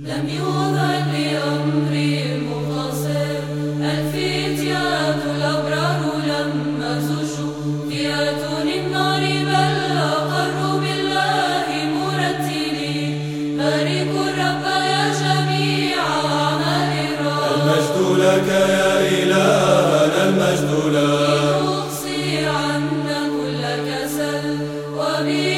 لم يوضع لأمري مقتصر الفتيات الأبرار لما زجوا فئات النار بل أقروا بالله مرتلين باركوا الرب يا جميع أعمال الرب. المجد لك يا إلهنا المجد لك نقصي عنا كل كسل. وبالأنوار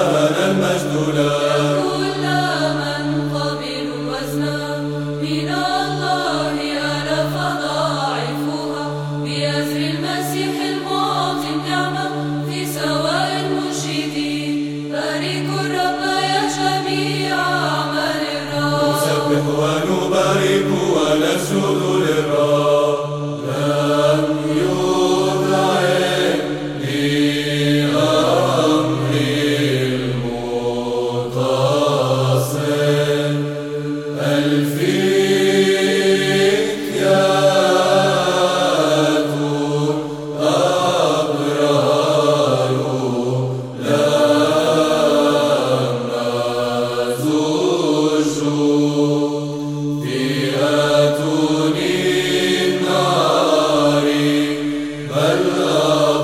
باركوا الرب يا جميع الرب نسبح ونبارك ونسجد للرب لم يوضع لأمر المقتصر الفتيات بل